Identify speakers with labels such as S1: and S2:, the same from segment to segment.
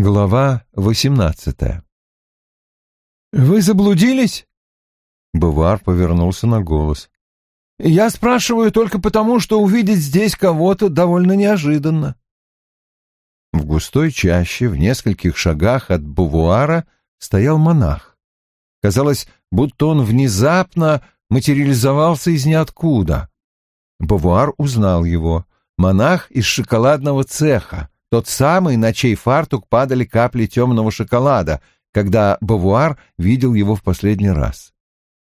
S1: Глава восемнадцатая
S2: «Вы заблудились?»
S1: Бувар повернулся на голос.
S2: «Я спрашиваю только потому, что увидеть здесь кого-то довольно неожиданно».
S1: В густой чаще, в нескольких шагах от Бувуара, стоял монах. Казалось, будто он внезапно материализовался из ниоткуда. Бувуар узнал его. Монах из шоколадного цеха, тот самый, на чей фартук падали капли темного шоколада, когда Бавуар видел его в последний раз.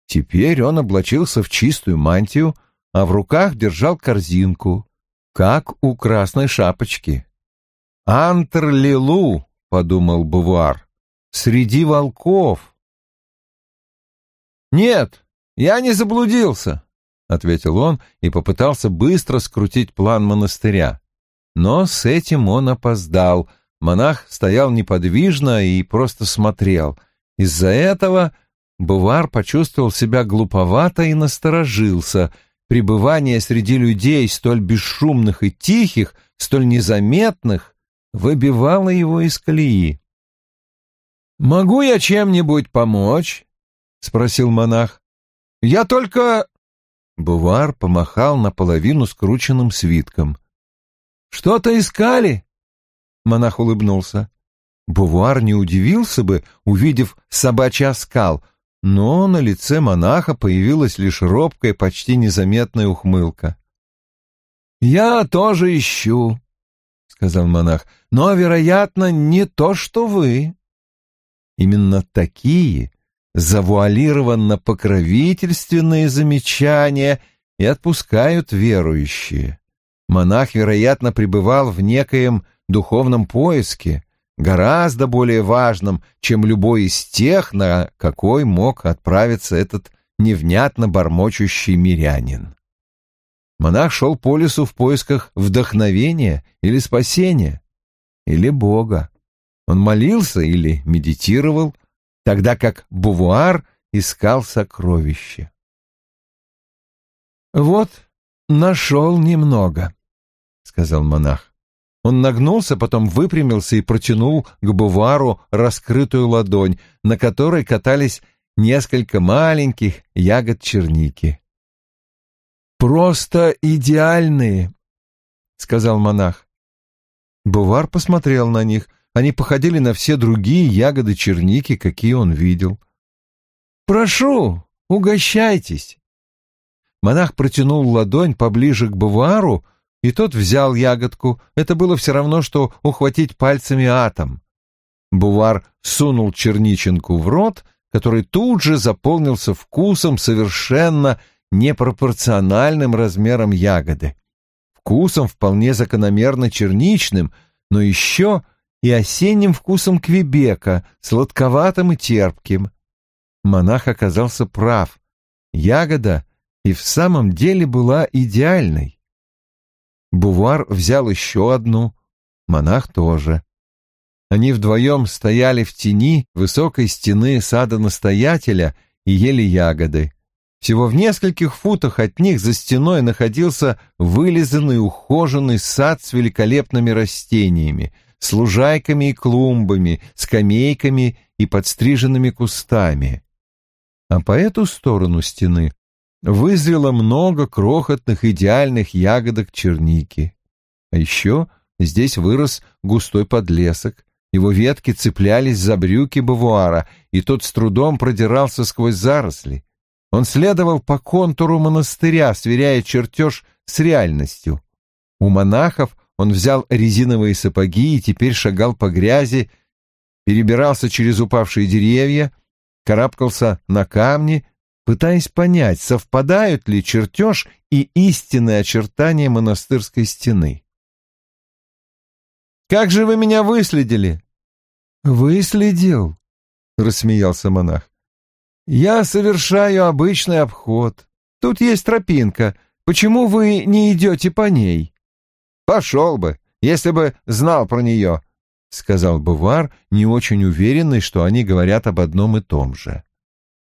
S1: Теперь он облачился в чистую мантию, а в руках держал корзинку, как у красной шапочки. «Антр-лилу», — подумал Бавуар, — «среди волков».
S2: «Нет, я не заблудился», — ответил он и попытался быстро скрутить план монастыря. Но с этим он опоздал. Монах стоял неподвижно и просто смотрел. Из-за этого Бувар почувствовал себя глуповато и насторожился. Пребывание среди людей столь бесшумных и тихих, столь незаметных, выбивало его из колеи. «Могу я чем-нибудь помочь?» — спросил монах. «Я только...» Бувар помахал наполовину скрученным свитком. Что-то искали?» Монах улыбнулся. Бувуар не удивился бы, увидев собачий оскал, но на лице монаха появилась лишь робкая, почти незаметная ухмылка. «Я тоже ищу», — сказал монах, — «но, вероятно, не то, что вы». Именно такие завуалированно-покровительственные замечания и отпускают верующие. Монах, вероятно, пребывал в некоем духовном поиске, гораздо более важном, чем любой из тех, на какой мог отправиться этот невнятно бормочущий мирянин. Монах шел по лесу в поисках вдохновения или спасения, или Бога. Он молился или медитировал, тогда как Бувуар искал сокровища. Вот нашел немного», — сказал монах. Он нагнулся, потом выпрямился и протянул к Бувару раскрытую ладонь, на которой катались несколько маленьких ягод черники. «Просто идеальные», — сказал монах. Бувар посмотрел на них. Они походили на все другие ягоды черники, какие он видел. «Прошу, угощайтесь», Монах протянул ладонь поближе к Бавуару, и тот взял ягодку. Это было все равно, что ухватить пальцами атом. Бувар сунул черниченку в рот, который тут же заполнился вкусом совершенно непропорциональным размером ягоды. Вкусом вполне закономерно черничным, но еще и осенним вкусом Квебека, сладковатым и терпким. Монах оказался прав. Ягода и в самом деле была идеальной. Бувар взял еще одну, монах тоже. Они вдвоем стояли в тени высокой стены сада настоятеля и ели ягоды. Всего в нескольких футах от них за стеной находился вылизанный ухоженный сад с великолепными растениями, с лужайками и клумбами, скамейками и подстриженными кустами. А по эту сторону стены вызрело много крохотных идеальных ягодок черники. А еще здесь вырос густой подлесок, его ветки цеплялись за брюки бавуара, и тот с трудом продирался сквозь заросли. Он следовал по контуру монастыря, сверяя чертеж с реальностью. У монахов он взял резиновые сапоги и теперь шагал по грязи, перебирался через упавшие деревья, карабкался на камни, пытаясь понять, совпадают ли чертеж и истинные очертания монастырской стены. «Как же вы меня выследили?» «Выследил?» — рассмеялся монах. «Я совершаю обычный обход. Тут есть тропинка. Почему вы не идете по ней?» «Пошел бы, если бы знал про нее», — сказал Бувар, не очень уверенный, что они говорят об одном и том же.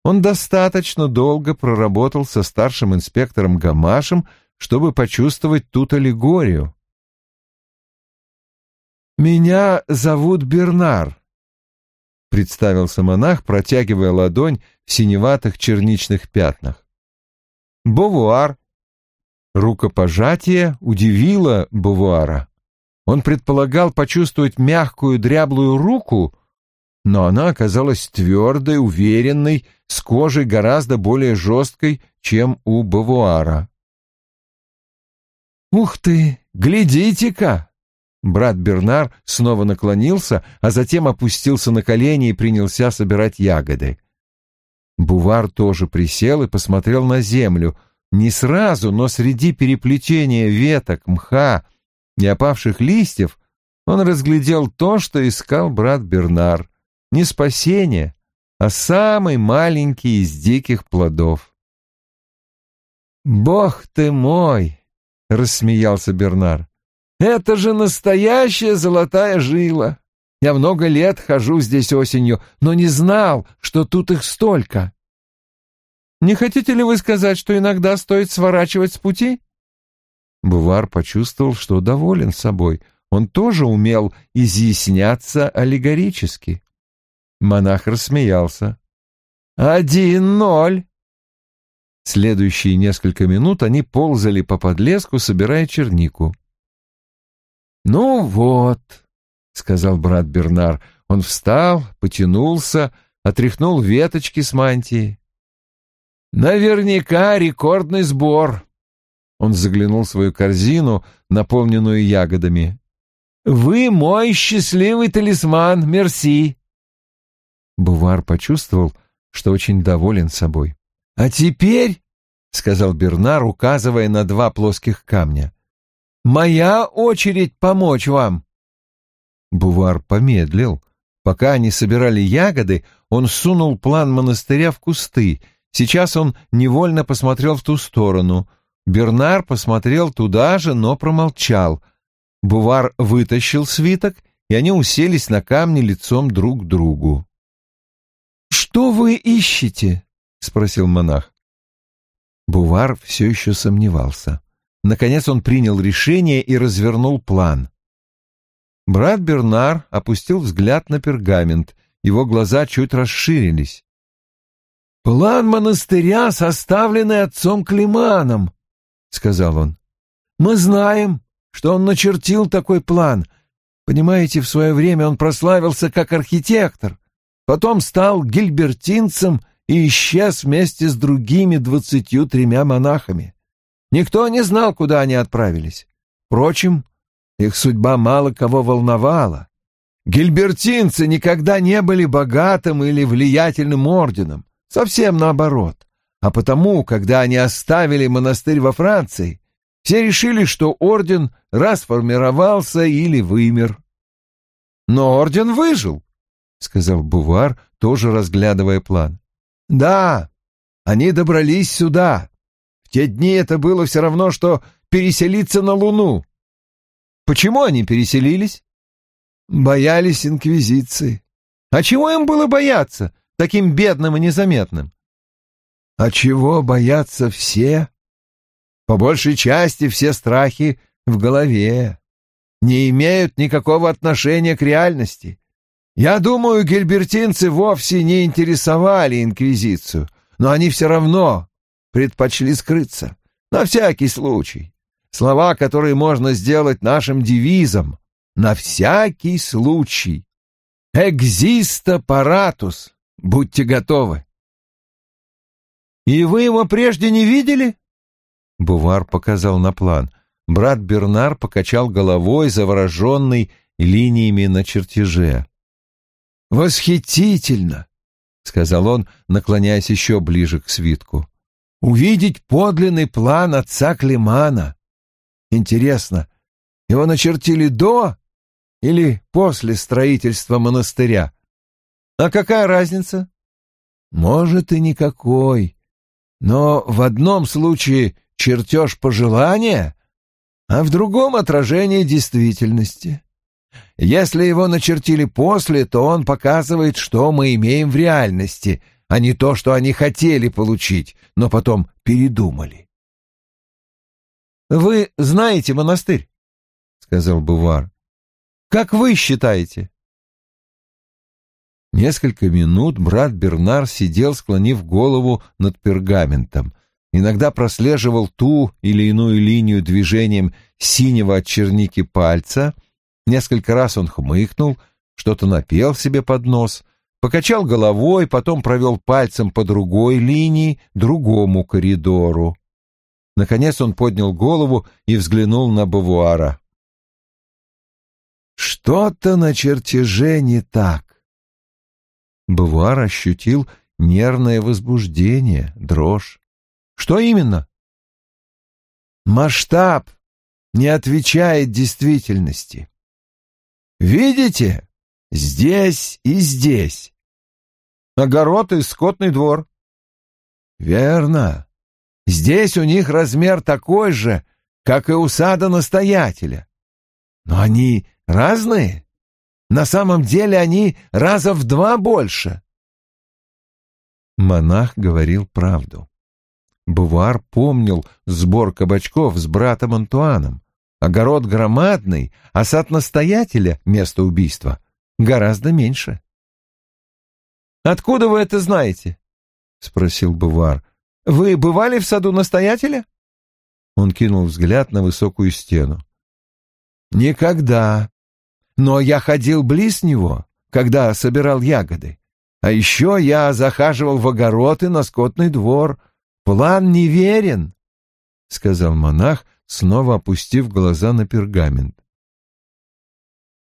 S2: Он достаточно долго проработал со старшим инспектором Гамашем, чтобы почувствовать тут аллегорию. «Меня зовут Бернар», — представился монах, протягивая ладонь в синеватых черничных пятнах. «Бовуар». Рукопожатие удивило Бовуара. Он предполагал почувствовать мягкую дряблую руку, но она оказалась твердой, уверенной, с кожей гораздо более жесткой, чем у Бавуара. «Ух ты! Глядите-ка!» Брат Бернар снова наклонился, а затем опустился на колени и принялся собирать ягоды. Бувар тоже присел и посмотрел на землю. Не сразу, но среди переплетения веток, мха и опавших листьев он разглядел то, что искал брат Бернар. Не спасение, а самый маленький из диких плодов. «Бог ты мой!» — рассмеялся Бернар. Это же настоящая золотая жила. Я много лет хожу здесь осенью, но не знал, что тут их столько. Не хотите ли вы сказать, что иногда стоит сворачивать с пути? Бувар почувствовал, что доволен собой. Он тоже умел изъясняться аллегорически. Монах рассмеялся. «Один ноль!» Следующие несколько минут они ползали по подлеску, собирая чернику. «Ну вот», — сказал брат Бернар. Он встал, потянулся, отряхнул веточки с мантии. «Наверняка рекордный сбор». Он заглянул в свою корзину, наполненную ягодами. «Вы мой счастливый талисман, мерси!» Бувар почувствовал, что очень доволен собой. «А теперь», — сказал Бернар, указывая на два плоских камня, Моя очередь помочь вам. Бувар помедлил. Пока они собирали ягоды, он сунул план монастыря в кусты. Сейчас он невольно посмотрел в ту сторону. Бернар посмотрел туда же, но промолчал. Бувар вытащил свиток, и они уселись на камне лицом друг к другу. «Что вы ищете?» — спросил монах. Бувар все еще сомневался. Наконец он принял решение и развернул план. Брат Бернар опустил взгляд на пергамент, его глаза чуть расширились. «План монастыря, составленный отцом Климаном», — сказал он. «Мы знаем, что он начертил такой план. Понимаете, в свое время он прославился как архитектор, потом стал гильбертинцем и исчез вместе с другими двадцатью тремя монахами. Никто не знал, куда они отправились. Впрочем, их судьба мало кого волновала. Гильбертинцы никогда не были богатым или влиятельным орденом, совсем наоборот. А потому, когда они оставили монастырь во Франции, все решили, что орден расформировался или вымер. Но орден выжил, — сказал Бувар, тоже разглядывая план. Да, они добрались сюда, в те дни это было все равно, что переселиться на Луну. Почему они переселились? Боялись инквизиции. А чего им было бояться, таким бедным и незаметным? А чего боятся все? По большей части все страхи в голове, не имеют никакого отношения к реальности. Я думаю, гельбертинцы вовсе не интересовали инквизицию, но они все равно предпочли скрыться. На всякий случай. Слова, которые можно сделать нашим девизом. На всякий случай. «Экзиста паратус». Будьте готовы. «И вы его прежде не видели?» Бувар показал на план. Брат Бернар покачал головой, завороженный линиями на чертеже. «Восхитительно!» — сказал он, наклоняясь еще ближе к свитку увидеть подлинный план отца Климана. Интересно, его начертили до или после строительства монастыря? А какая разница? Может, и никакой. Но в одном случае чертеж пожелания, а в другом отражение действительности. Если его начертили после, то он показывает, что мы имеем в реальности — а не то, что они хотели получить, но потом передумали. «Вы знаете монастырь?» — сказал Бувар. Как вы считаете?»
S1: Несколько минут брат Бернар сидел, склонив голову над пергаментом. Иногда прослеживал ту или иную линию движением синего от черники пальца. Несколько раз он хмыкнул, что-то напел себе под нос, покачал головой, потом провел пальцем по другой линии, другому коридору. Наконец он поднял голову и взглянул на Бавуара. «Что-то на чертеже не так. Бавуар ощутил нервное возбуждение, дрожь. Что именно? Масштаб не отвечает действительности. Видите? Здесь и здесь.
S2: Огород и скотный двор.
S1: Верно. Здесь у них размер такой же, как и у сада настоятеля. Но они разные. На самом деле они раза в два больше. Монах говорил правду. Бувар помнил сбор кабачков с братом Антуаном. Огород громадный, а сад настоятеля, место убийства, гораздо меньше.
S2: «Откуда вы это знаете?» — спросил Бувар. «Вы бывали в саду настоятеля?»
S1: Он кинул взгляд на высокую стену. «Никогда но я ходил близ него, когда собирал ягоды. А еще я захаживал в огород и на скотный двор. План неверен, — сказал монах, снова опустив глаза на пергамент.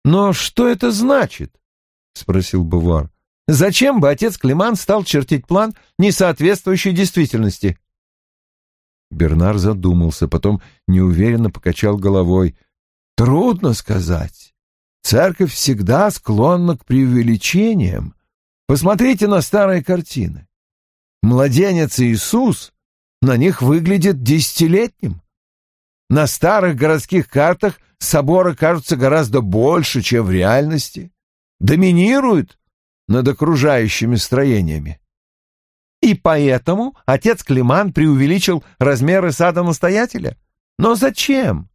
S2: «Но что это значит?» — спросил Бувар. «Зачем бы отец Климан стал чертить план, не соответствующий действительности?»
S1: Бернар задумался, потом неуверенно покачал головой. «Трудно сказать. Церковь всегда склонна к преувеличениям. Посмотрите на старые картины. Младенец Иисус на них выглядит десятилетним. На старых городских картах соборы кажутся гораздо больше, чем в реальности. Доминируют над окружающими строениями.
S2: И поэтому отец Климан преувеличил размеры сада настоятеля? Но зачем?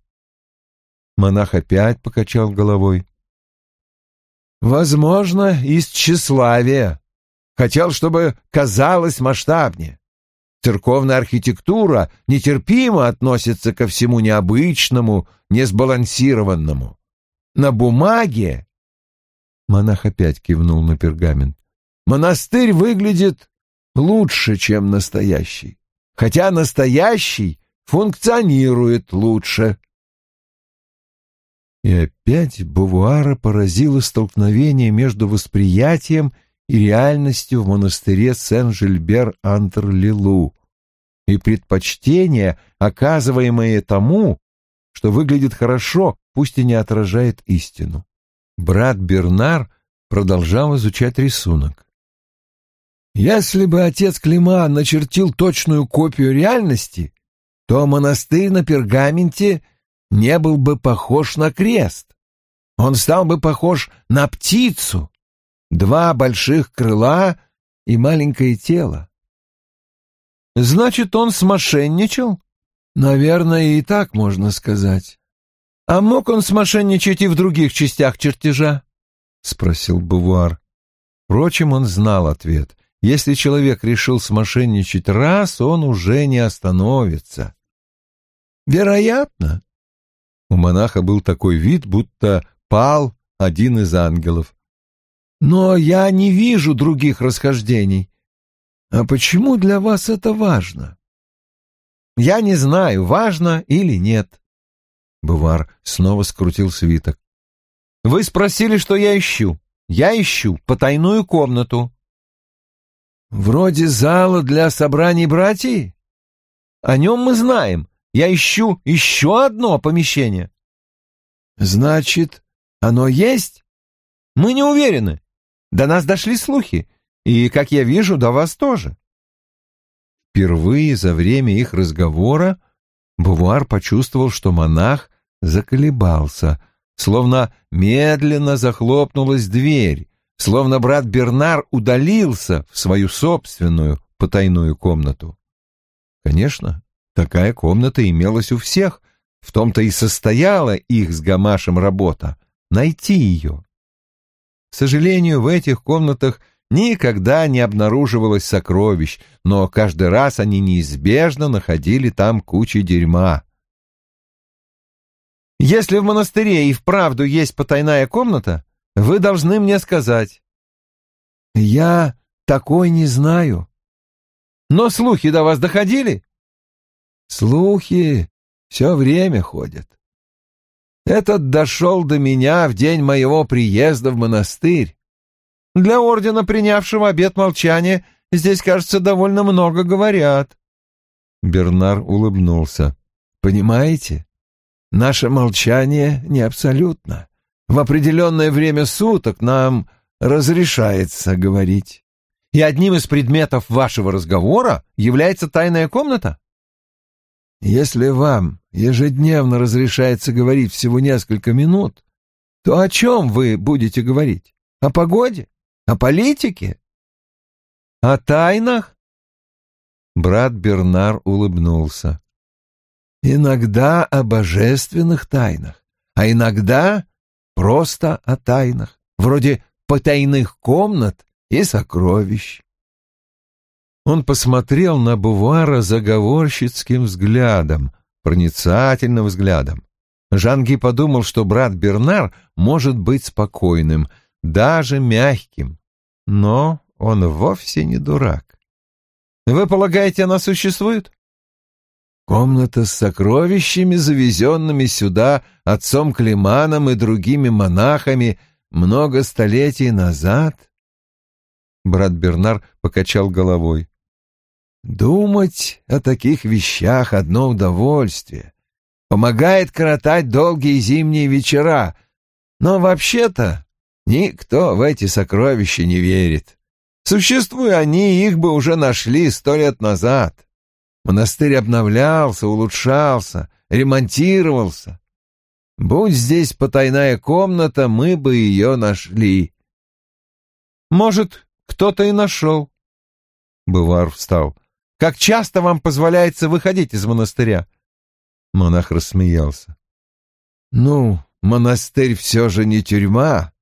S1: Монах опять покачал головой. Возможно, из тщеславия. Хотел, чтобы казалось масштабнее. Церковная архитектура нетерпимо относится ко всему необычному, несбалансированному. На бумаге... Монах опять кивнул на пергамент. Монастырь выглядит лучше, чем настоящий. Хотя настоящий функционирует лучше. И опять Бувуара поразило столкновение между восприятием и реальностью в монастыре Сен-Жильбер-Антр-Лилу и предпочтение, оказываемое тому, что выглядит хорошо, пусть и не отражает истину. Брат Бернар продолжал изучать рисунок. Если бы отец Климан начертил точную копию реальности, то монастырь на пергаменте не был бы похож на крест. Он стал бы похож на птицу. Два больших крыла и маленькое тело.
S2: Значит, он смошенничал?
S1: Наверное, и так можно сказать.
S2: А мог он смошенничать и в других частях чертежа?
S1: Спросил Бувар. Впрочем, он знал ответ. Если человек решил смошенничать раз, он уже не остановится. Вероятно, у монаха был такой вид, будто пал один из ангелов. «Но я не вижу других расхождений. А почему для вас это важно?»
S2: «Я не знаю, важно или нет».
S1: Бувар снова скрутил свиток.
S2: «Вы спросили, что я ищу. Я ищу потайную комнату».
S1: «Вроде зала для собраний братьев?»
S2: «О нем мы знаем. Я ищу еще одно помещение.
S1: Значит, оно есть?
S2: Мы не уверены. До нас дошли слухи, и, как я вижу, до вас тоже.
S1: Впервые за время их разговора Бувар почувствовал, что монах заколебался, словно медленно захлопнулась дверь, словно брат Бернар удалился в свою собственную потайную комнату. Конечно, Такая комната имелась у всех, в том-то и состояла их с Гамашем работа
S2: найти ее. К сожалению, в этих комнатах никогда не обнаруживалось сокровищ, но каждый раз они неизбежно находили там кучу дерьма. Если в монастыре и вправду есть потайная комната, вы должны мне сказать. Я такой не знаю. Но слухи до вас доходили? Слухи все время ходят. Этот дошел до меня в день моего приезда в монастырь. Для ордена, принявшего обет молчания, здесь, кажется, довольно много говорят. Бернар улыбнулся. Понимаете, наше молчание не абсолютно. В определенное время суток нам разрешается говорить. И одним из предметов вашего разговора является тайная комната? Если вам ежедневно разрешается говорить всего несколько минут, то о чем вы будете говорить? О погоде? О политике? О тайнах? Брат Бернар улыбнулся. Иногда о божественных тайнах, а иногда просто о тайнах, вроде потайных комнат и сокровищ. Он посмотрел на Бувара заговорщицким взглядом, проницательным взглядом. Жанги подумал, что брат Бернар может быть спокойным, даже мягким, но он вовсе не дурак. «Вы полагаете, она существует?» Комната с сокровищами, завезенными сюда отцом Климаном и другими монахами много столетий назад? Брат Бернар покачал головой. Думать о таких вещах — одно удовольствие. Помогает коротать долгие зимние вечера. Но вообще-то никто в эти сокровища не верит. Существуя они, их бы уже нашли сто лет назад. Монастырь обновлялся, улучшался, ремонтировался. Будь здесь потайная комната, мы бы ее нашли. Может, кто-то и нашел. Бывар встал. Как часто вам позволяется выходить из монастыря? Монах рассмеялся. Ну, монастырь все же не тюрьма.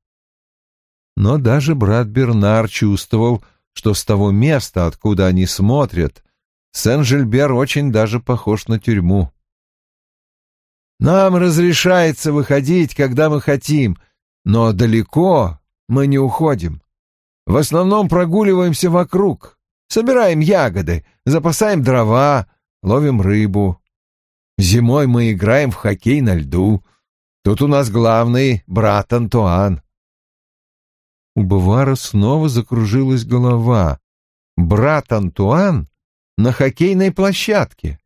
S2: Но даже брат Бернар чувствовал, что с того места, откуда они смотрят, Сен-Жильбер очень даже похож на тюрьму. Нам разрешается выходить, когда мы хотим, но далеко мы не уходим. В основном прогуливаемся вокруг. Собираем ягоды, запасаем дрова, ловим рыбу. Зимой мы играем в хоккей на льду. Тут у нас главный брат Антуан. У Бавара снова закружилась голова. Брат Антуан на хоккейной площадке.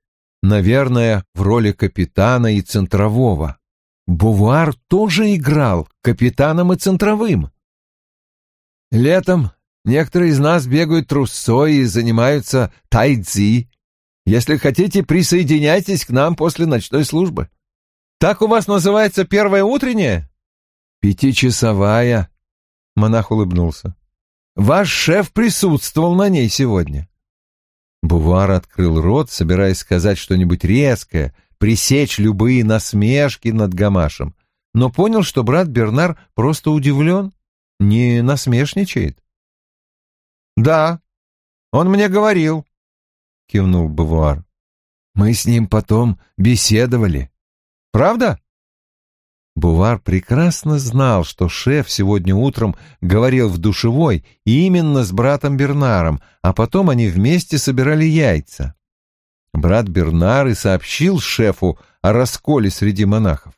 S2: Наверное, в роли капитана и центрового. Бувар тоже играл капитаном и центровым. Летом Некоторые из нас бегают трусцой и занимаются тайцзи. Если хотите, присоединяйтесь к нам после ночной службы. Так у вас называется первая утренняя? Пятичасовая. Монах улыбнулся. Ваш шеф присутствовал на ней сегодня. Бувар открыл рот, собираясь сказать что-нибудь резкое, пресечь любые насмешки над Гамашем, но понял, что брат Бернар просто удивлен, не насмешничает. «Да, он мне говорил», — кивнул Бавуар. «Мы с ним потом беседовали». «Правда?» Бувар прекрасно знал, что шеф сегодня утром говорил в душевой именно с братом Бернаром, а потом они вместе собирали яйца. Брат Бернар и сообщил шефу о расколе среди монахов.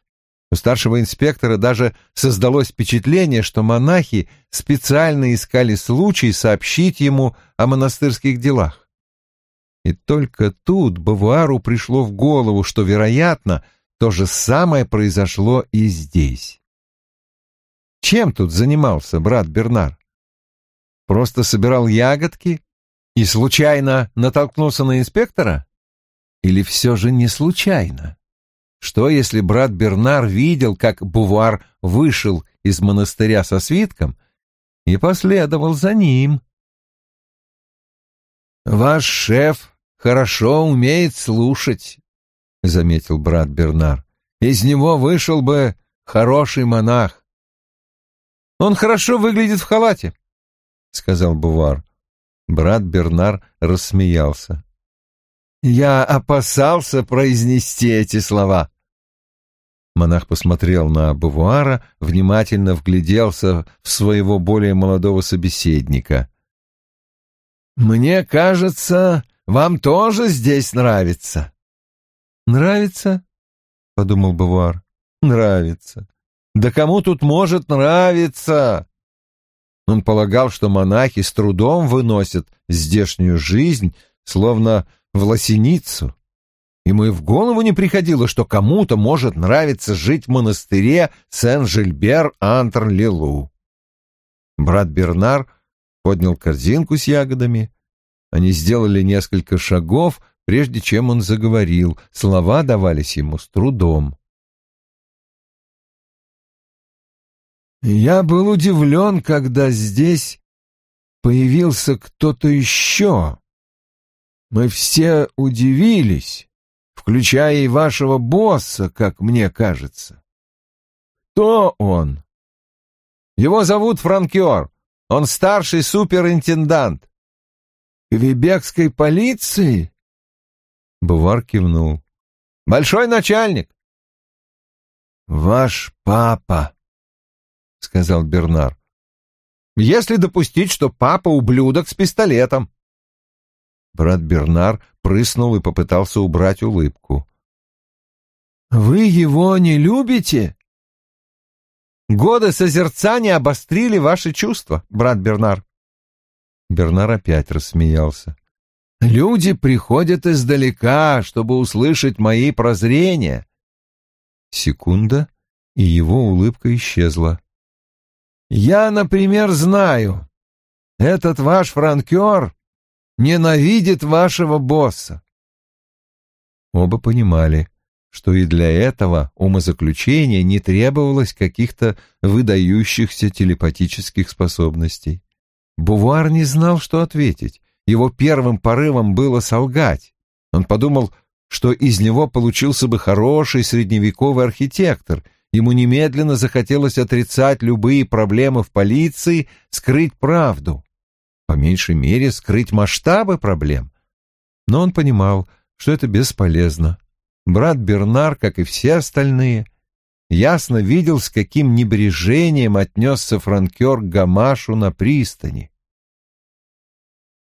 S2: Старшего инспектора даже создалось впечатление, что монахи специально искали случай сообщить ему о монастырских делах. И только тут Бавуару пришло в голову, что, вероятно, то же самое произошло и здесь. Чем тут занимался брат Бернар? Просто собирал ягодки и случайно натолкнулся на инспектора? Или все же не случайно? Что, если брат Бернар видел, как Бувар вышел из монастыря со свитком и последовал за ним? «Ваш шеф хорошо умеет слушать», — заметил брат Бернар. «Из него вышел бы хороший монах. Он хорошо выглядит в халате, — сказал Бувар. Брат Бернар рассмеялся. Я опасался произнести эти слова. Монах посмотрел на Бувуара, внимательно вгляделся в своего более молодого собеседника. «Мне кажется, вам тоже здесь нравится». «Нравится?» — подумал Бувуар. «Нравится. Да кому тут может нравиться?» Он полагал, что монахи с трудом выносят здешнюю жизнь, словно в лосиницу. Ему и в голову не приходило, что кому-то может нравиться жить в монастыре Сен-Жильбер-Антр-Лилу. Брат Бернар поднял корзинку с ягодами. Они сделали несколько шагов, прежде чем он заговорил. Слова давались ему с трудом. Я был удивлен, когда здесь появился кто-то еще. Мы все удивились, включая и вашего босса, как мне кажется. Кто он? Его зовут Франкер. Он старший суперинтендант. Квебекской полиции? Бувар кивнул. Большой начальник. Ваш папа, сказал Бернар. Если допустить, что папа ублюдок с пистолетом. Брат Бернар прыснул и попытался убрать улыбку. «Вы его не любите?» «Годы созерцания обострили ваши чувства, брат Бернар». Бернар опять рассмеялся. «Люди приходят издалека, чтобы услышать мои прозрения». Секунда, и его улыбка исчезла. «Я, например, знаю, этот ваш франкер ненавидит вашего босса. Оба понимали, что и для этого умозаключения не требовалось каких-то выдающихся телепатических способностей. Бувар не знал, что ответить. Его первым порывом было солгать. Он подумал, что из него получился бы хороший средневековый архитектор. Ему немедленно захотелось отрицать любые проблемы в полиции, скрыть правду по меньшей мере, скрыть масштабы проблем. Но он понимал, что это бесполезно. Брат Бернар, как и все остальные, ясно видел, с каким небрежением отнесся франкер к Гамашу на пристани.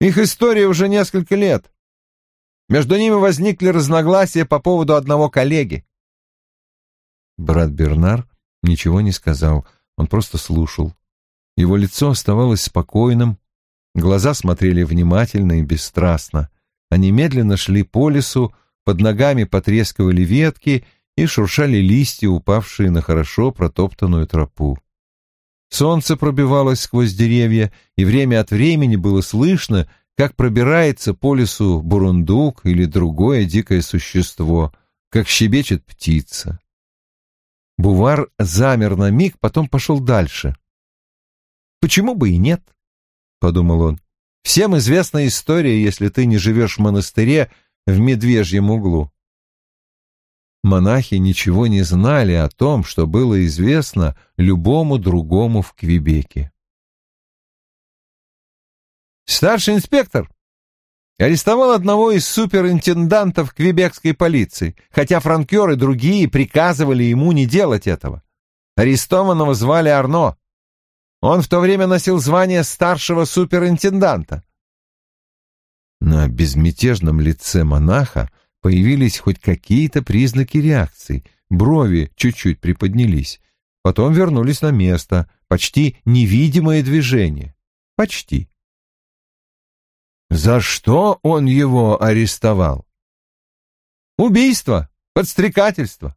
S2: Их история уже несколько лет. Между ними возникли разногласия по поводу одного коллеги. Брат Бернар ничего не сказал, он просто слушал. Его лицо оставалось спокойным, Глаза смотрели внимательно и бесстрастно. Они медленно шли по лесу, под ногами потрескивали ветки и шуршали листья, упавшие на хорошо протоптанную тропу. Солнце пробивалось сквозь деревья, и время от времени было слышно, как пробирается по лесу бурундук или другое дикое существо, как щебечет птица. Бувар замер на миг, потом пошел дальше. Почему бы и нет? — подумал он. «Всем известна история, если ты не живешь в монастыре в медвежьем углу». Монахи ничего не знали о том, что было известно любому другому в Квебеке. Старший инспектор арестовал одного из суперинтендантов квебекской полиции, хотя франкеры другие приказывали ему не делать этого. Арестованного звали Арно. Он в то время носил звание старшего суперинтенданта. На безмятежном лице монаха появились хоть какие-то признаки реакции. Брови чуть-чуть приподнялись. Потом вернулись на место. Почти невидимое движение. Почти. За что он его арестовал? Убийство, подстрекательство.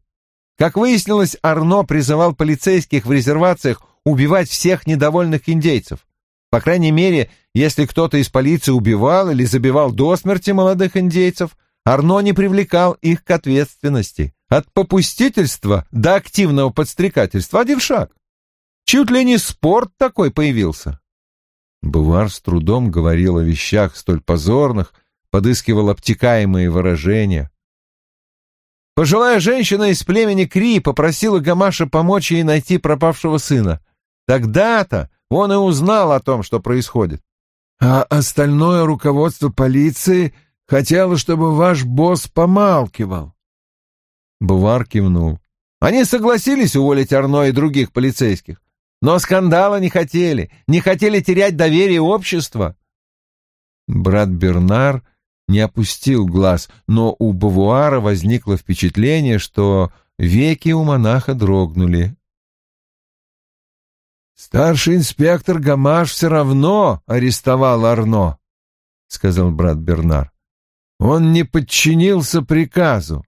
S2: Как выяснилось, Арно призывал полицейских в резервациях убивать всех недовольных индейцев. По крайней мере, если кто-то из полиции убивал или забивал до смерти молодых индейцев, Арно не привлекал их к ответственности. От попустительства до активного подстрекательства один шаг. Чуть ли не спорт такой появился. Бувар с трудом говорил о вещах столь позорных, подыскивал обтекаемые выражения. Пожилая женщина из племени Кри попросила Гамаша помочь ей найти пропавшего сына.
S1: Тогда-то он и узнал о том, что происходит.
S2: А остальное руководство полиции хотело, чтобы ваш босс помалкивал.
S1: Бувар кивнул. Они согласились уволить Арно и других полицейских, но скандала не хотели, не хотели терять доверие общества. Брат Бернар не опустил глаз, но у Бавуара возникло впечатление, что веки у монаха дрогнули.
S2: «Старший инспектор Гамаш все равно арестовал Арно», — сказал брат Бернар. «Он не подчинился приказу».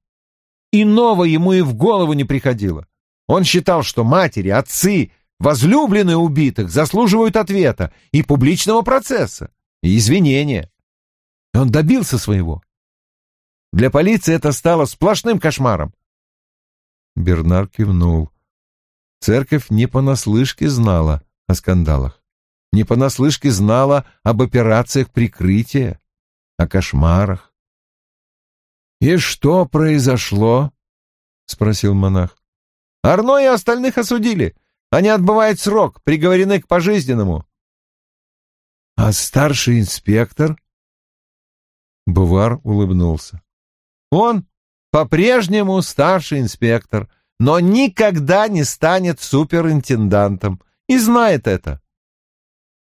S1: Иного ему и в голову не приходило. Он считал, что матери, отцы, возлюбленные убитых заслуживают ответа и публичного процесса, и извинения. Он добился своего. Для полиции это стало сплошным кошмаром.
S2: Бернар кивнул. Церковь не понаслышке знала о скандалах, не понаслышке знала об операциях прикрытия, о кошмарах. «И что произошло?» — спросил монах.
S1: «Арно и остальных осудили. Они отбывают срок, приговорены к пожизненному».
S2: «А старший инспектор?»
S1: Бувар улыбнулся. «Он по-прежнему старший инспектор, но никогда не станет суперинтендантом и знает это.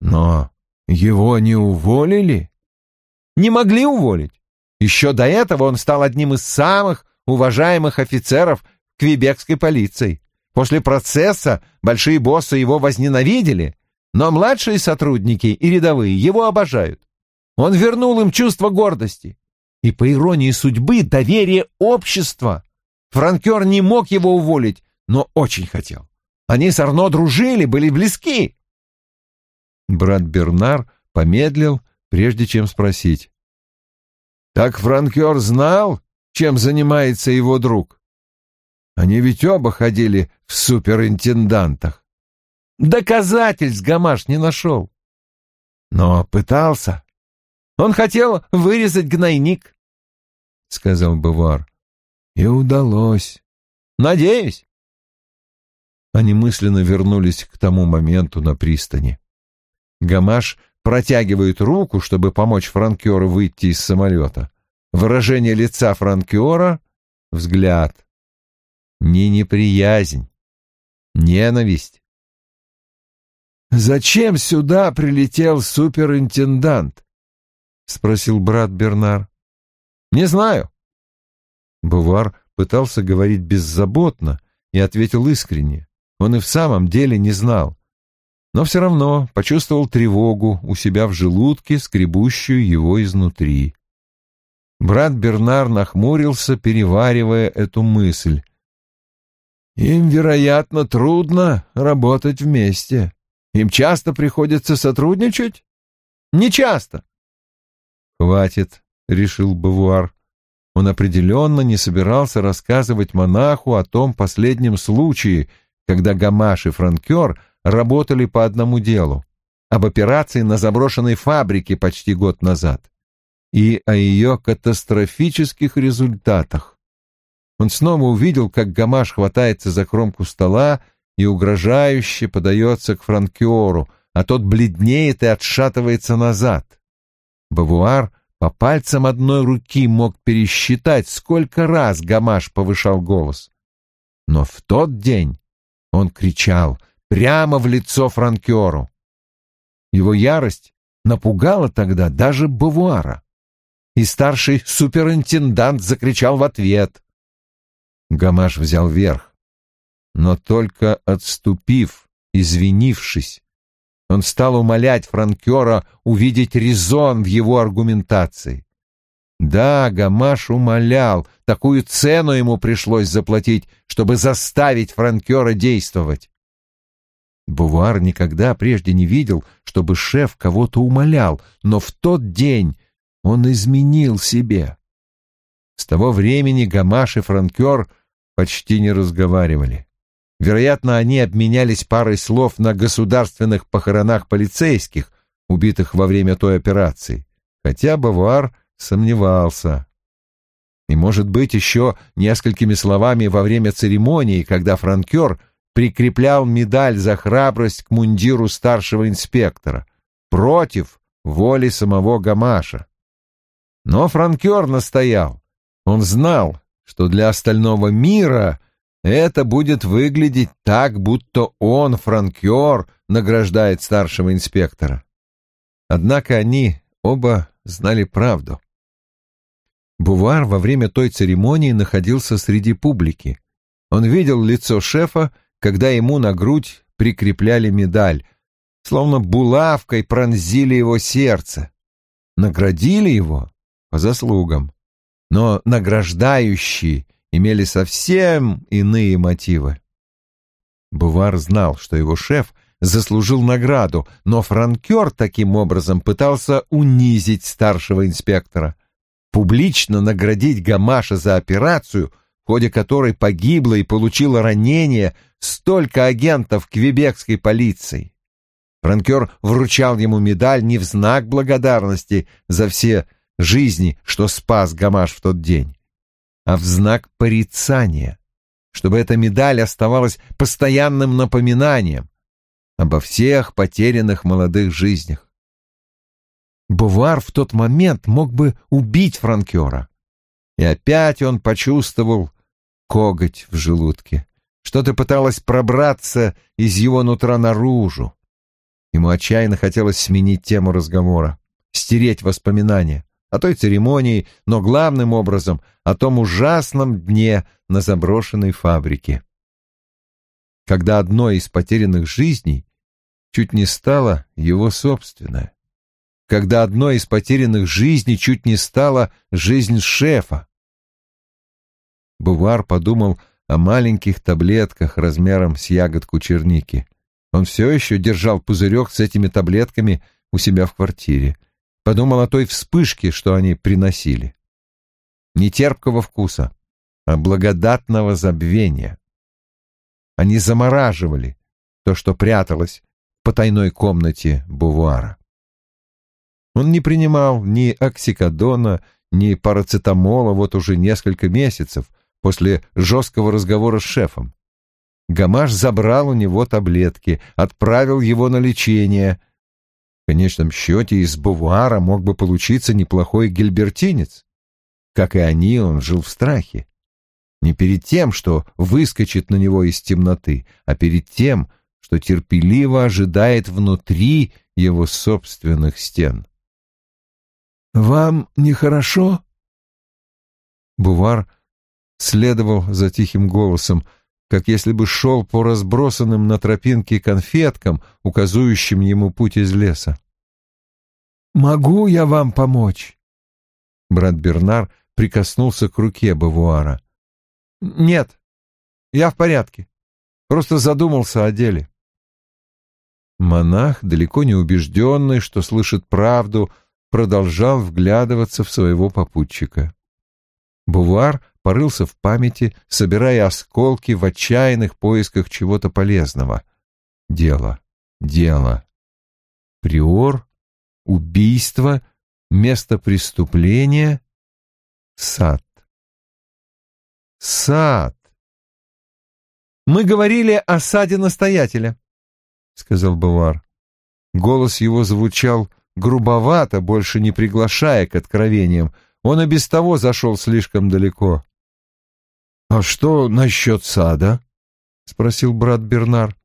S2: Но его не уволили?
S1: Не могли уволить. Еще до этого он стал одним из самых уважаемых офицеров квебекской полиции. После процесса большие боссы его возненавидели, но младшие сотрудники и рядовые его обожают. Он вернул им чувство гордости и, по иронии судьбы, доверие общества. Франкер не мог его уволить, но очень хотел. Они с Арно дружили, были близки.
S2: Брат Бернар помедлил, прежде чем спросить. «Так Франкер знал, чем занимается его друг? Они ведь оба ходили в суперинтендантах».
S1: Доказательств Гамаш не нашел.
S2: Но пытался.
S1: Он хотел вырезать гнойник, — сказал Бавар.
S2: И удалось.
S1: Надеюсь.
S2: Они мысленно вернулись к тому моменту на пристани. Гамаш протягивает руку, чтобы помочь франкеру выйти из самолета. Выражение лица франкера — взгляд. Не неприязнь, ненависть. «Зачем сюда прилетел суперинтендант?» — спросил брат Бернар.
S1: «Не знаю.
S2: Бувар пытался говорить беззаботно и ответил искренне. Он и в самом деле не знал. Но все равно почувствовал тревогу у себя в желудке, скребущую его изнутри. Брат Бернар нахмурился, переваривая эту мысль. «Им, вероятно, трудно работать вместе. Им часто приходится сотрудничать?»
S1: «Не часто».
S2: «Хватит», — решил Бавуар. Он определенно не собирался рассказывать монаху о том последнем случае, когда Гамаш и Франкер работали по одному делу, об операции на заброшенной фабрике почти год назад и о ее катастрофических результатах. Он снова увидел, как Гамаш хватается за кромку стола и угрожающе подается к Франкеру, а тот бледнеет и отшатывается назад. Бавуар по пальцам одной руки мог пересчитать, сколько раз Гамаш повышал голос. Но в тот день он кричал прямо в лицо франкеру. Его ярость напугала тогда даже Бавуара. И старший суперинтендант закричал в ответ. Гамаш взял верх, но только отступив, извинившись, он стал умолять франкера увидеть резон в его аргументации. Да, Гамаш умолял, такую цену ему пришлось заплатить, чтобы заставить франкера действовать. Бувар никогда прежде не видел, чтобы шеф кого-то умолял, но в тот день он изменил себе. С того времени Гамаш и франкер почти не разговаривали. Вероятно, они обменялись парой слов на государственных похоронах полицейских, убитых во время той операции, хотя Бавуар сомневался. И, может быть, еще несколькими словами во время церемонии, когда франкер
S1: прикреплял медаль за храбрость к мундиру старшего инспектора против воли самого Гамаша. Но франкер настоял. Он знал, что для остального мира это будет выглядеть так, будто он, франкер, награждает старшего инспектора. Однако они оба знали правду. Бувар во время той церемонии находился среди публики. Он видел лицо шефа, когда ему на грудь прикрепляли медаль, словно булавкой пронзили его сердце. Наградили его по заслугам, но награждающие имели совсем иные мотивы. Бувар знал, что его шеф заслужил награду, но франкер таким образом пытался унизить старшего инспектора, публично наградить Гамаша за операцию, в ходе которой погибло и получило ранение столько агентов квебекской полиции. Франкер вручал ему медаль не в знак благодарности за все жизни, что спас Гамаш в тот день, а в знак порицания, чтобы эта медаль оставалась постоянным напоминанием обо всех потерянных молодых жизнях. Бувар в тот момент мог бы убить франкера. И опять он почувствовал коготь в желудке. Что-то пыталось пробраться из его нутра наружу. Ему отчаянно хотелось сменить тему разговора, стереть воспоминания о той церемонии, но главным образом о том ужасном дне на заброшенной фабрике. Когда одной из потерянных жизней чуть не стало его собственное. Когда одной из потерянных жизней чуть не стала жизнь шефа. Бувар подумал о маленьких таблетках размером с ягодку черники. Он все еще держал пузырек с этими таблетками у себя в квартире подумал о той вспышке, что они приносили. Не терпкого вкуса, а благодатного забвения. Они замораживали то, что пряталось в потайной комнате Бувуара. Он не принимал ни оксикодона, ни парацетамола вот уже несколько месяцев после жесткого разговора с шефом. Гамаш забрал у него таблетки, отправил его на лечение — в конечном счете из Бувуара мог бы получиться неплохой гильбертинец. Как и они, он жил в страхе. Не перед тем, что выскочит на него из темноты, а перед тем, что терпеливо ожидает внутри его собственных стен. «Вам нехорошо?» Бувар следовал за тихим голосом, как если бы шел по разбросанным на тропинке конфеткам, указывающим ему путь из леса. «Могу я вам помочь?» Брат Бернар прикоснулся к руке Бавуара. «Нет, я в порядке. Просто задумался о деле». Монах, далеко не убежденный, что слышит правду, продолжал вглядываться в своего попутчика. Бувар порылся в памяти, собирая осколки в отчаянных поисках чего-то полезного. Дело, дело. Приор, убийство, место преступления, сад. Сад. «Мы говорили о саде настоятеля», — сказал Бувар. Голос его звучал грубовато, больше не приглашая к откровениям. Он и без того зашел слишком далеко. «А что насчет сада?» — спросил брат Бернар.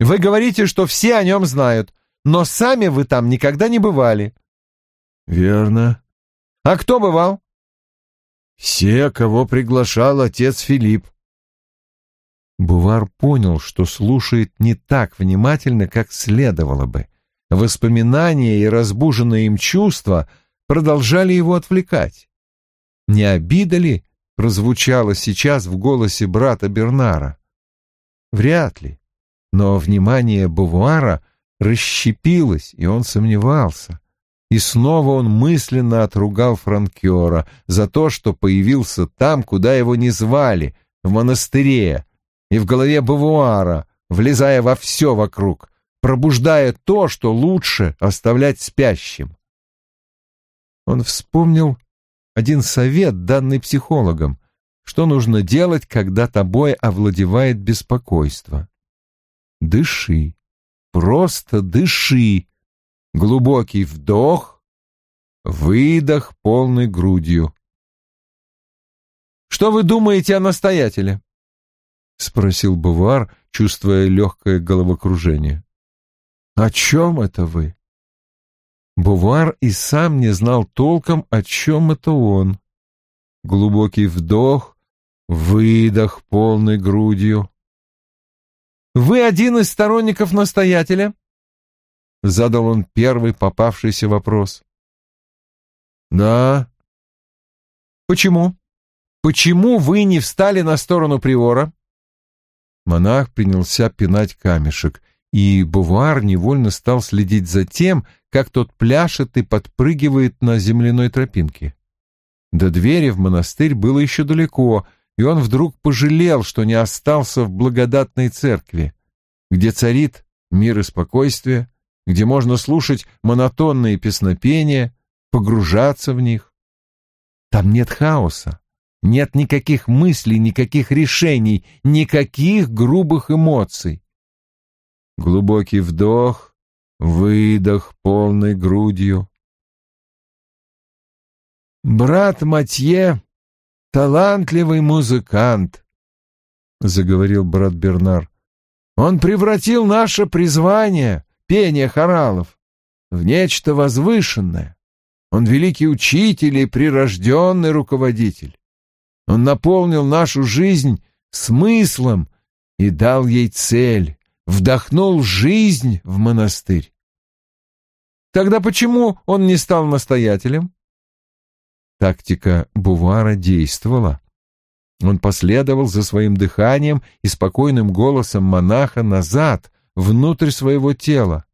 S1: «Вы говорите, что все о нем знают, но сами вы там никогда не бывали». «Верно». «А кто бывал?» «Все, кого приглашал отец Филипп». Бувар понял, что слушает не так внимательно, как следовало бы. Воспоминания и разбуженные им чувства продолжали его отвлекать. Не обида ли прозвучало сейчас в голосе брата Бернара? Вряд ли. Но внимание Бувуара расщепилось, и он сомневался. И снова он мысленно отругал франкера за то, что появился там, куда его не звали, в монастыре, и в голове Бавуара, влезая во все вокруг, пробуждая то, что лучше оставлять спящим. Он вспомнил один совет, данный психологом, что нужно делать, когда тобой овладевает беспокойство. Дыши. Просто дыши. Глубокий вдох, выдох полной грудью. «Что вы думаете о настоятеле?» — спросил Бувар, чувствуя легкое головокружение. «О чем это вы?» Бувар и сам не знал толком, о чем это он. Глубокий вдох, выдох полной грудью. «Вы один из сторонников настоятеля?» — задал он первый попавшийся вопрос. «Да». «Почему? Почему вы не встали на сторону приора?» Монах принялся пинать камешек, и Бувар невольно стал следить за тем, как тот пляшет и подпрыгивает на земляной тропинке. До двери в монастырь было еще далеко, и он вдруг пожалел, что не остался в благодатной церкви, где царит мир и спокойствие, где можно слушать монотонные песнопения, погружаться в них. Там нет хаоса, нет никаких мыслей, никаких решений, никаких грубых эмоций. Глубокий вдох, выдох полной грудью. «Брат Матье — талантливый музыкант», — заговорил брат Бернар. «Он превратил наше призвание, пение хоралов, в нечто возвышенное. Он великий учитель и прирожденный руководитель. Он наполнил нашу жизнь смыслом и дал ей цель, вдохнул жизнь в монастырь. Тогда почему он не стал настоятелем? Тактика Бувара действовала. Он последовал за своим дыханием и спокойным голосом монаха назад, внутрь своего тела.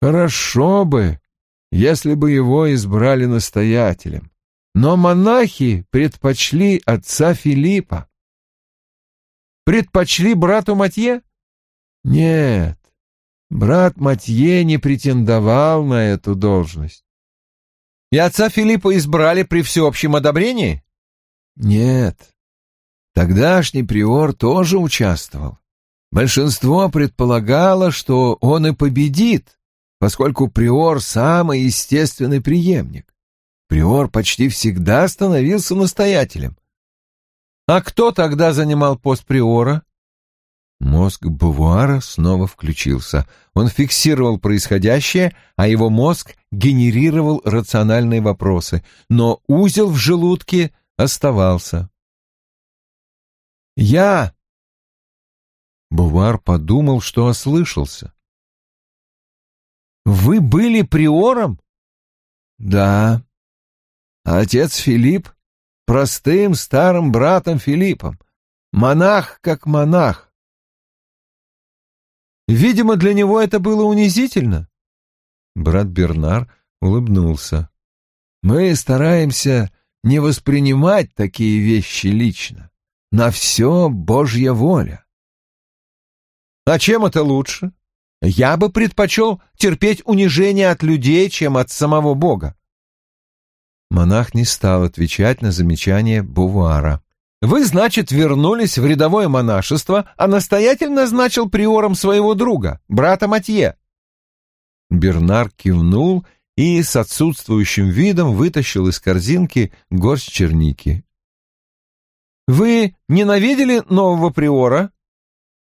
S1: Хорошо бы, если бы его избрали настоятелем. Но монахи предпочли отца Филиппа. Предпочли брату Матье? Нет, брат Матье не претендовал на эту должность. И отца Филиппа избрали при всеобщем одобрении? Нет. Тогдашний приор тоже участвовал. Большинство предполагало, что он и победит, поскольку приор — самый естественный преемник. Приор почти всегда становился настоятелем. А кто тогда занимал пост приора? Мозг Бувуара снова включился. Он фиксировал происходящее, а его мозг генерировал рациональные вопросы, но узел в желудке оставался. «Я!» Бувар подумал, что ослышался. «Вы были приором?» «Да», отец Филипп — простым старым братом Филиппом, монах как монах. Видимо, для него это было унизительно. Брат Бернар улыбнулся. Мы стараемся не воспринимать такие вещи лично. На все Божья воля. А чем это лучше? Я бы предпочел терпеть унижение от людей, чем от самого Бога. Монах не стал отвечать на замечание Бувара. «Вы, значит, вернулись в рядовое монашество, а настоятель назначил приором своего друга, брата Матье». Бернар кивнул и с отсутствующим видом вытащил из корзинки горсть черники. «Вы ненавидели нового приора?» —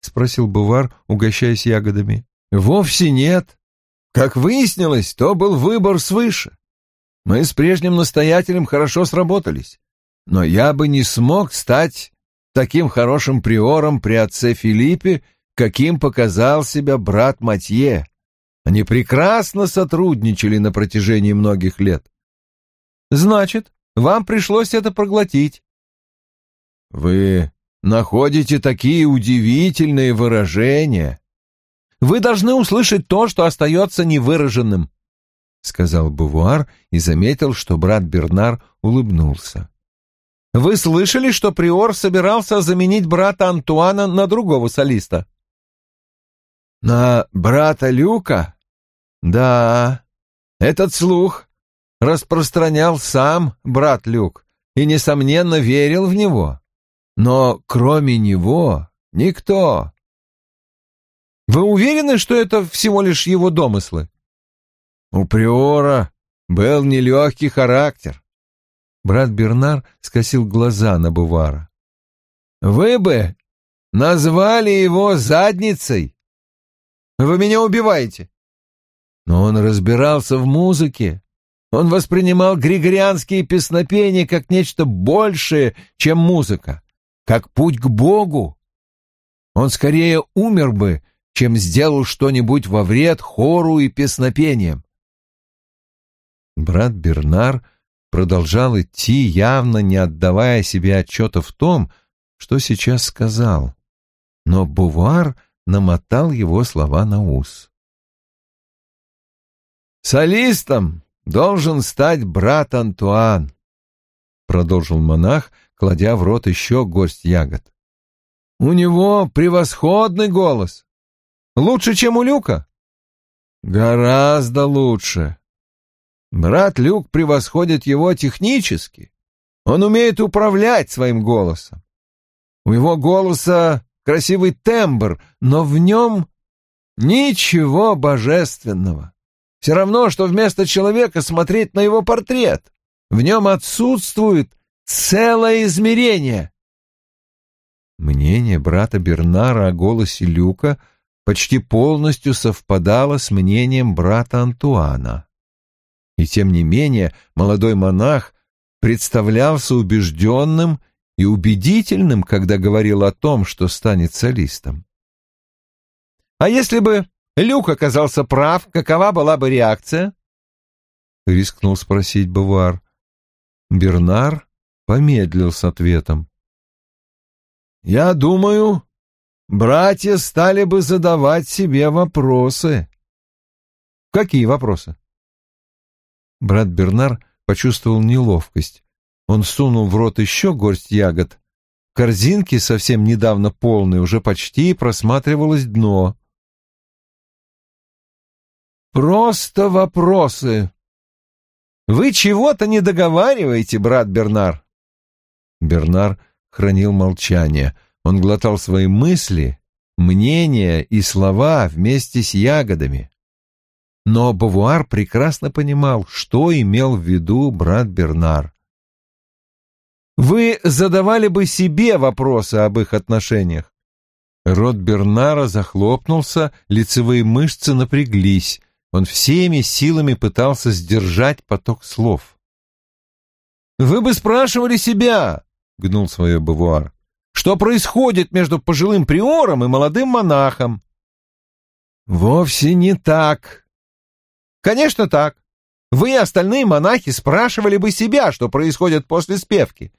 S1: спросил Бувар, угощаясь ягодами. «Вовсе нет. Как выяснилось, то был выбор свыше. Мы с прежним настоятелем хорошо сработались, но я бы не смог стать таким хорошим приором при отце Филиппе, каким показал себя брат Матье. Они прекрасно сотрудничали на протяжении многих лет. Значит, вам пришлось это проглотить. Вы находите такие удивительные выражения. Вы должны услышать то, что остается невыраженным. — сказал Бувуар и заметил, что брат Бернар улыбнулся. «Вы слышали, что Приор собирался заменить брата Антуана на другого солиста?» «На брата Люка?» «Да, этот слух распространял сам брат Люк, и, несомненно, верил в него. Но кроме него никто. Вы уверены, что это всего лишь его домыслы? У Приора был нелегкий характер. Брат Бернар скосил глаза на Бувара. Вы бы назвали его задницей. Вы меня убиваете. Но он разбирался в музыке. Он воспринимал григорианские песнопения как нечто большее, чем музыка, как путь к Богу. Он скорее умер бы, чем сделал что-нибудь во вред хору и песнопениям. Брат Бернар продолжал идти, явно не отдавая себе отчета в том, что сейчас сказал. Но Бувар намотал его слова на ус. «Солистом должен стать брат Антуан», — продолжил монах, кладя в рот еще горсть ягод. «У него превосходный голос. Лучше, чем у Люка?» «Гораздо лучше. Брат Люк превосходит его технически. Он умеет управлять своим голосом. У его голоса красивый тембр, но в нем ничего божественного. Все равно, что вместо человека смотреть на его портрет. В нем отсутствует целое измерение. Мнение брата Бернара о голосе Люка почти полностью совпадало с мнением брата Антуана. И тем не менее молодой монах представлялся убежденным и убедительным, когда говорил о том, что станет солистом. А если бы Люк оказался прав, какова была бы реакция? Рискнул спросить Бавуар. Бернар помедлил с ответом. Я думаю, братья стали бы задавать себе вопросы. Какие вопросы? Брат Бернар почувствовал неловкость. Он сунул в рот еще горсть ягод. В корзинке, совсем недавно полной, уже почти просматривалось дно. «Просто вопросы. Вы чего-то не договариваете, брат Бернар?» Бернар хранил молчание. Он глотал свои мысли, мнения и слова вместе с ягодами. Но Бавуар прекрасно понимал, что имел в виду брат Бернар. Вы задавали бы себе вопросы об их отношениях. Рот Бернара захлопнулся, лицевые мышцы напряглись. Он всеми силами пытался сдержать поток слов. «Вы бы спрашивали себя», — гнул свое Бавуар, — «что происходит между пожилым приором и молодым монахом?» «Вовсе не так». «Конечно так. Вы и остальные монахи спрашивали бы себя, что происходит после спевки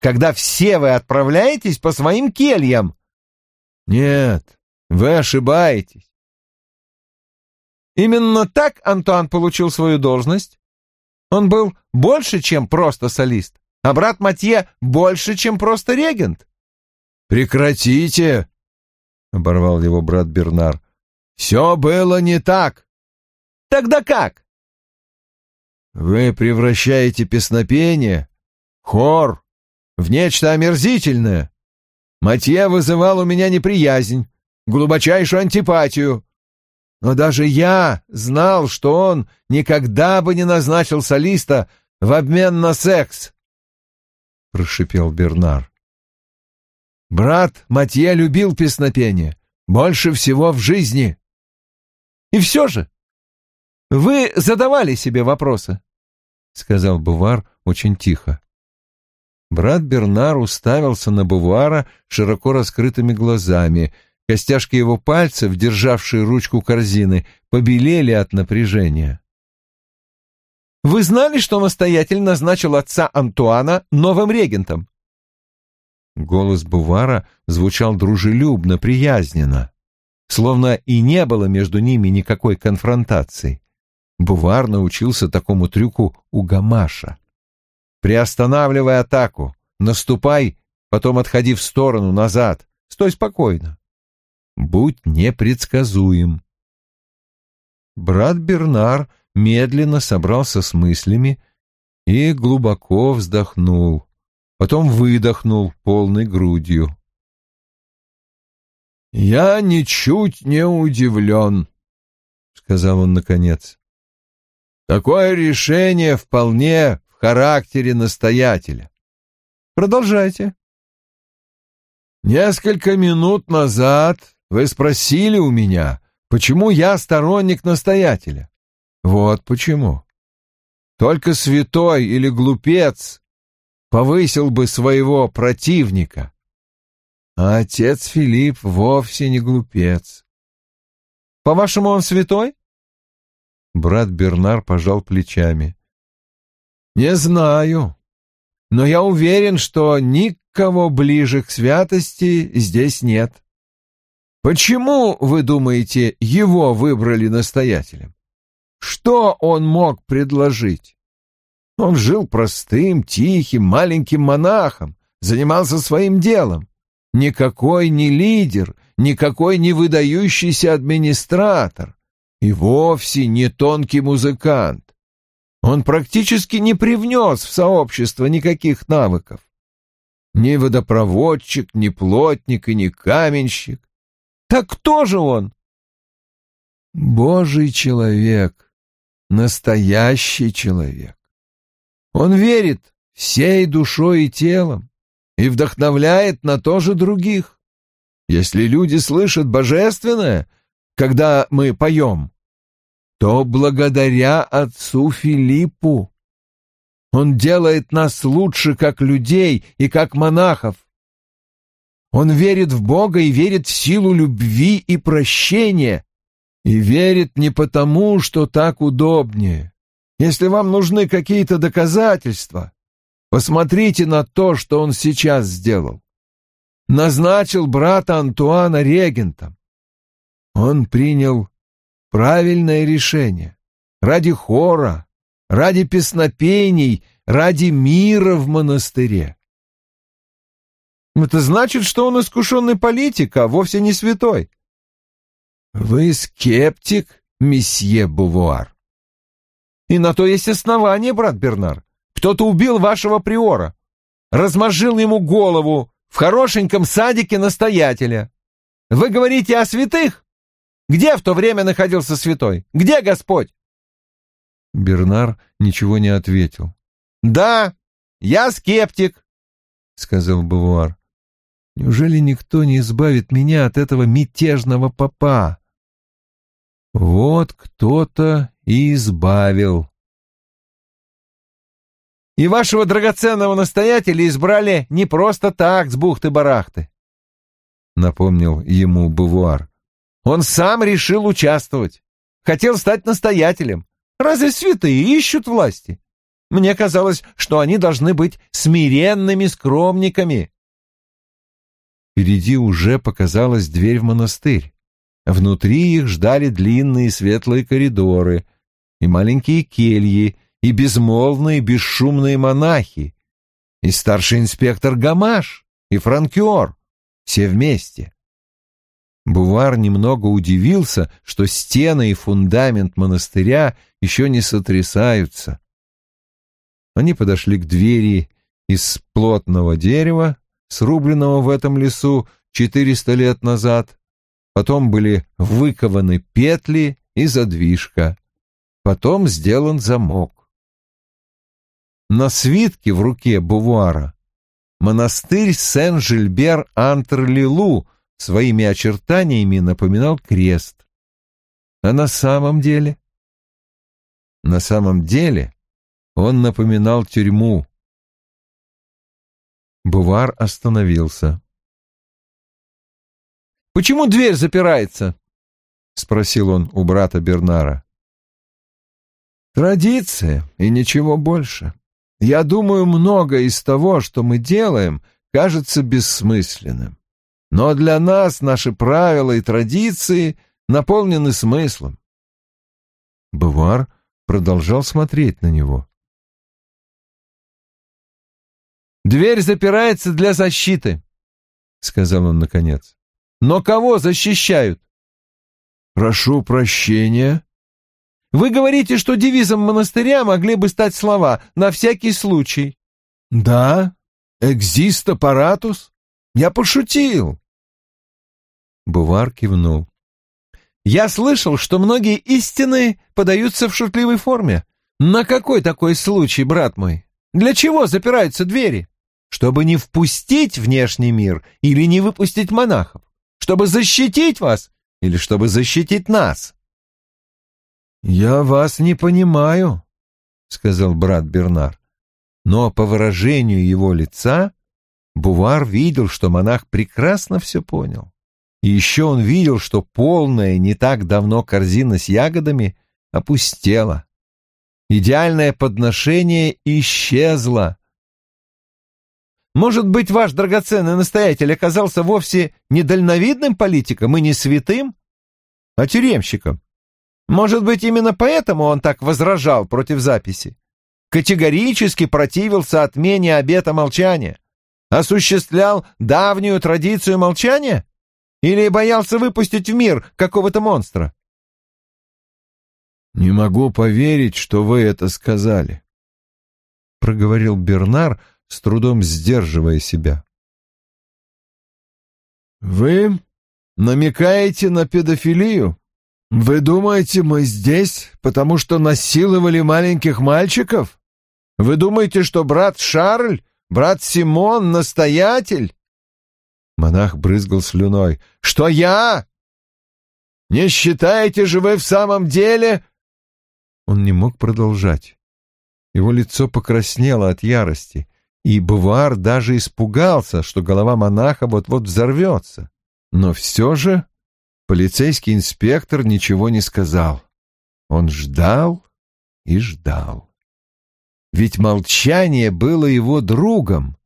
S1: когда все вы отправляетесь по своим кельям. Нет, вы ошибаетесь. Именно так Антуан получил свою должность. Он был больше, чем просто солист, а брат Матье больше, чем просто регент. «Прекратите!» — оборвал его брат Бернар. «Все было не так!» «Тогда как?» «Вы превращаете песнопение, хор, в нечто омерзительное. Матье вызывал у меня неприязнь, глубочайшую антипатию. Но даже я знал, что он никогда бы не назначил солиста в обмен на секс, — прошипел Бернар. Брат Матье любил песнопение больше всего в жизни. И все же вы задавали себе вопросы, — сказал Бувар очень тихо. Брат Бернар уставился на Бувара широко раскрытыми глазами. Костяшки его пальцев, державшие ручку корзины, побелели от напряжения. «Вы знали, что настоятель назначил отца Антуана новым регентом?» Голос Бувара звучал дружелюбно, приязненно, словно и не было между ними никакой конфронтации. Бувар научился такому трюку у Гамаша. Приостанавливай атаку. Наступай, потом отходи в сторону, назад. Стой спокойно. Будь непредсказуем. Брат Бернар медленно собрался с мыслями и глубоко вздохнул. потом выдохнул полной грудью. «Я ничуть не удивлен», — сказал он наконец. «Такое решение вполне в характере настоятеля. Продолжайте». «Несколько минут назад вы спросили у меня, почему я сторонник настоятеля. Вот почему. Только святой или глупец повысил бы своего противника. А отец Филипп вовсе не глупец. По-вашему, он святой? Брат Бернар пожал плечами. Не знаю, но я уверен, что никого ближе к святости здесь нет. Почему, вы думаете, его выбрали настоятелем? Что он мог предложить? Он жил простым, тихим, маленьким монахом, занимался своим делом. Никакой не лидер, никакой не выдающийся администратор и вовсе не тонкий музыкант. Он практически не привнес в сообщество никаких навыков. Ни водопроводчик, ни плотник и ни каменщик. Так кто же он? Божий человек, настоящий человек. Он верит всей душой и телом и вдохновляет на то же других. Если люди слышат божественное, когда мы поем, то благодаря отцу Филиппу. Он делает нас лучше как людей и как монахов. Он верит в Бога и верит в силу любви и прощения, и верит не потому, что так удобнее. Если вам нужны какие-то доказательства, посмотрите на то, что он сейчас сделал. Назначил брата Антуана регентом. Он принял правильное решение. Ради хора, ради песнопений, ради мира в монастыре. Это значит, что он искушенный политик, а вовсе не святой. Вы скептик, месье Бувуар. И на то есть основание, брат Бернар. Кто-то убил вашего приора, размозжил ему голову в хорошеньком садике настоятеля. Вы говорите о святых? Где в то время находился святой? Где Господь? Бернар ничего не ответил. «Да, я скептик», — сказал Бавуар. «Неужели никто не избавит меня от этого мятежного попа?» «Вот кто-то и избавил». «И вашего драгоценного настоятеля избрали не просто так, с бухты-барахты», — напомнил ему Бавуар. Он сам решил участвовать. Хотел стать настоятелем. Разве святые ищут власти? Мне казалось, что они должны быть смиренными скромниками. Впереди уже показалась дверь в монастырь. Внутри их ждали длинные светлые коридоры и маленькие кельи, и безмолвные бесшумные монахи, и старший инспектор Гамаш, и франкер, все вместе. Бувар немного удивился, что стены и фундамент монастыря еще не сотрясаются. Они подошли к двери из плотного дерева, срубленного в этом лесу четыреста лет назад. Потом были выкованы петли и задвижка. Потом сделан замок. На свитке в руке Бувара монастырь Сен-Жильбер-Антр-Лилу — своими очертаниями напоминал крест. А на самом деле? На самом деле он напоминал тюрьму. Бувар остановился. «Почему дверь запирается?» — спросил он у брата Бернара. «Традиция и ничего больше. Я думаю, многое из того, что мы делаем, кажется бессмысленным. Но для нас наши правила и традиции наполнены смыслом. Бувар продолжал смотреть на него. «Дверь запирается для защиты», — сказал он наконец. «Но кого защищают?» «Прошу прощения». «Вы говорите, что девизом монастыря могли бы стать слова «на всякий случай». «Да, экзист аппаратус? Я пошутил.
S2: Бувар кивнул. Я слышал, что многие истины подаются в шутливой форме. На какой такой случай, брат мой? Для чего запираются двери? Чтобы не впустить внешний мир или не выпустить монахов? Чтобы защитить вас или чтобы защитить нас?
S1: «Я вас не понимаю», — сказал брат Бернар. Но по выражению его лица Бувар видел, что монах прекрасно все понял. И еще он видел, что полная не так давно корзина с ягодами опустела. Идеальное подношение исчезло. Может быть, ваш драгоценный настоятель оказался вовсе не дальновидным политиком и не святым, а тюремщиком? Может быть, именно поэтому он так возражал против записи? Категорически противился отмене обета молчания? Осуществлял давнюю традицию молчания? Или боялся выпустить в мир какого-то монстра? «Не могу поверить, что вы это сказали», — проговорил Бернар, с трудом сдерживая себя. «Вы намекаете на педофилию? Вы думаете, мы здесь, потому что насиловали маленьких мальчиков? Вы думаете, что брат Шарль, брат Симон, настоятель?» Монах брызгал слюной. «Что я? Не считаете же вы в самом деле...» Он не мог продолжать. Его лицо покраснело от ярости, и Бувар даже испугался, что голова монаха вот-вот взорвется. Но все же полицейский инспектор ничего не сказал. Он ждал и ждал. Ведь молчание было его другом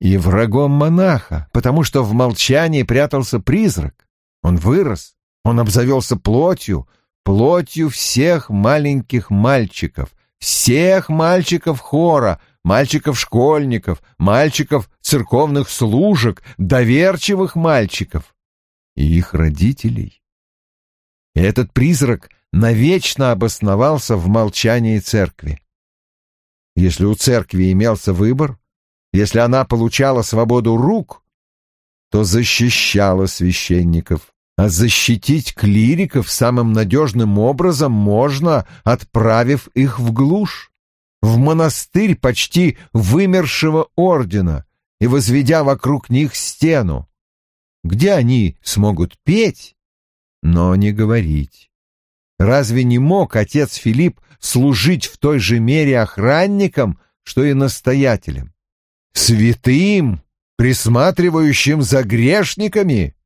S1: и врагом монаха, потому что в молчании прятался призрак. Он вырос, он обзавелся плотью, плотью всех маленьких мальчиков, всех мальчиков хора, мальчиков-школьников, мальчиков церковных служек, доверчивых мальчиков и их родителей. Этот призрак навечно обосновался в молчании церкви. Если у церкви имелся выбор, если она получала свободу рук, то защищала священников. А защитить клириков самым надежным образом можно, отправив их в глушь, в монастырь почти вымершего ордена и возведя вокруг них стену, где они смогут петь, но не говорить. Разве не мог отец Филипп служить в той же мере охранником, что и настоятелем? Святым, присматривающим за грешниками?